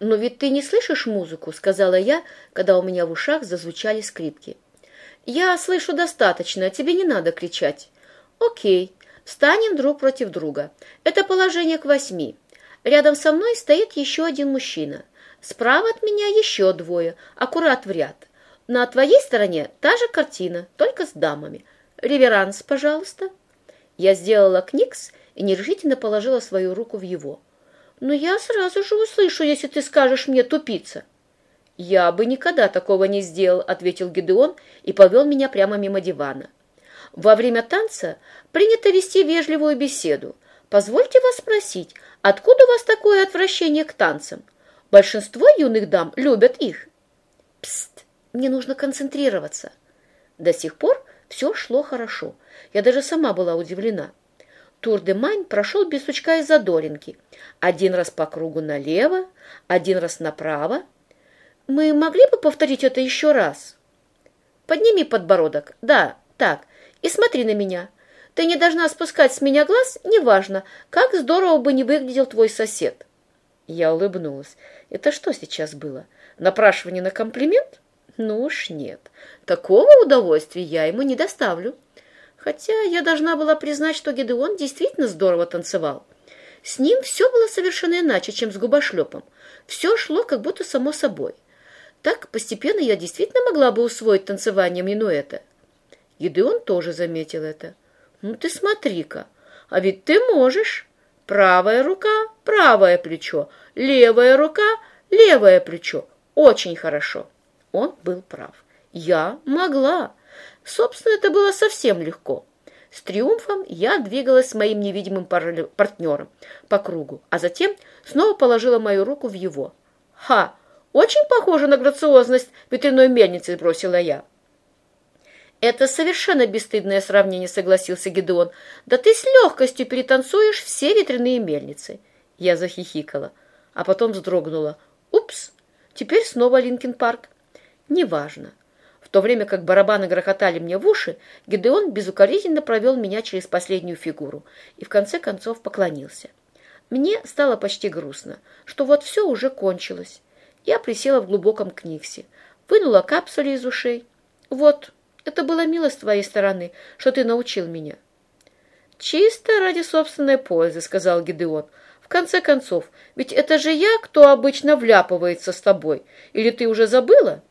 «Но ведь ты не слышишь музыку», — сказала я, когда у меня в ушах зазвучали скрипки. «Я слышу достаточно, тебе не надо кричать». «Окей, встанем друг против друга. Это положение к восьми. Рядом со мной стоит еще один мужчина. Справа от меня еще двое, аккурат в ряд. На твоей стороне та же картина, только с дамами. Реверанс, пожалуйста». Я сделала кникс и нерешительно положила свою руку в его. «Но я сразу же услышу, если ты скажешь мне тупица». «Я бы никогда такого не сделал», — ответил Гедеон и повел меня прямо мимо дивана. «Во время танца принято вести вежливую беседу. Позвольте вас спросить, откуда у вас такое отвращение к танцам? Большинство юных дам любят их». «Пст, мне нужно концентрироваться». До сих пор все шло хорошо. Я даже сама была удивлена. Тур де Майн прошел без сучка и задоринки. Один раз по кругу налево, один раз направо. Мы могли бы повторить это еще раз? Подними подбородок. Да, так. И смотри на меня. Ты не должна спускать с меня глаз, неважно, как здорово бы не выглядел твой сосед. Я улыбнулась. Это что сейчас было? Напрашивание на комплимент? Ну уж нет. Такого удовольствия я ему не доставлю. Хотя я должна была признать, что Гедеон действительно здорово танцевал. С ним все было совершенно иначе, чем с губошлепом. Все шло как будто само собой. Так постепенно я действительно могла бы усвоить танцевание минуэта. Гедеон тоже заметил это. «Ну ты смотри-ка, а ведь ты можешь. Правая рука, правое плечо, левая рука, левое плечо. Очень хорошо». Он был прав. Я могла. Собственно, это было совсем легко. С триумфом я двигалась с моим невидимым партнером по кругу, а затем снова положила мою руку в его. «Ха! Очень похоже на грациозность ветряной мельницы», — бросила я. «Это совершенно бесстыдное сравнение», — согласился Гедеон. «Да ты с легкостью перетанцуешь все ветряные мельницы». Я захихикала, а потом вздрогнула. «Упс! Теперь снова Linkin Park». «Неважно. То время как барабаны грохотали мне в уши, Гедеон безукоризненно провел меня через последнюю фигуру и в конце концов поклонился. Мне стало почти грустно, что вот все уже кончилось. Я присела в глубоком книксене, вынула капсули из ушей. «Вот, это было мило с твоей стороны, что ты научил меня». «Чисто ради собственной пользы», — сказал Гедеон. «В конце концов, ведь это же я, кто обычно вляпывается с тобой. Или ты уже забыла?»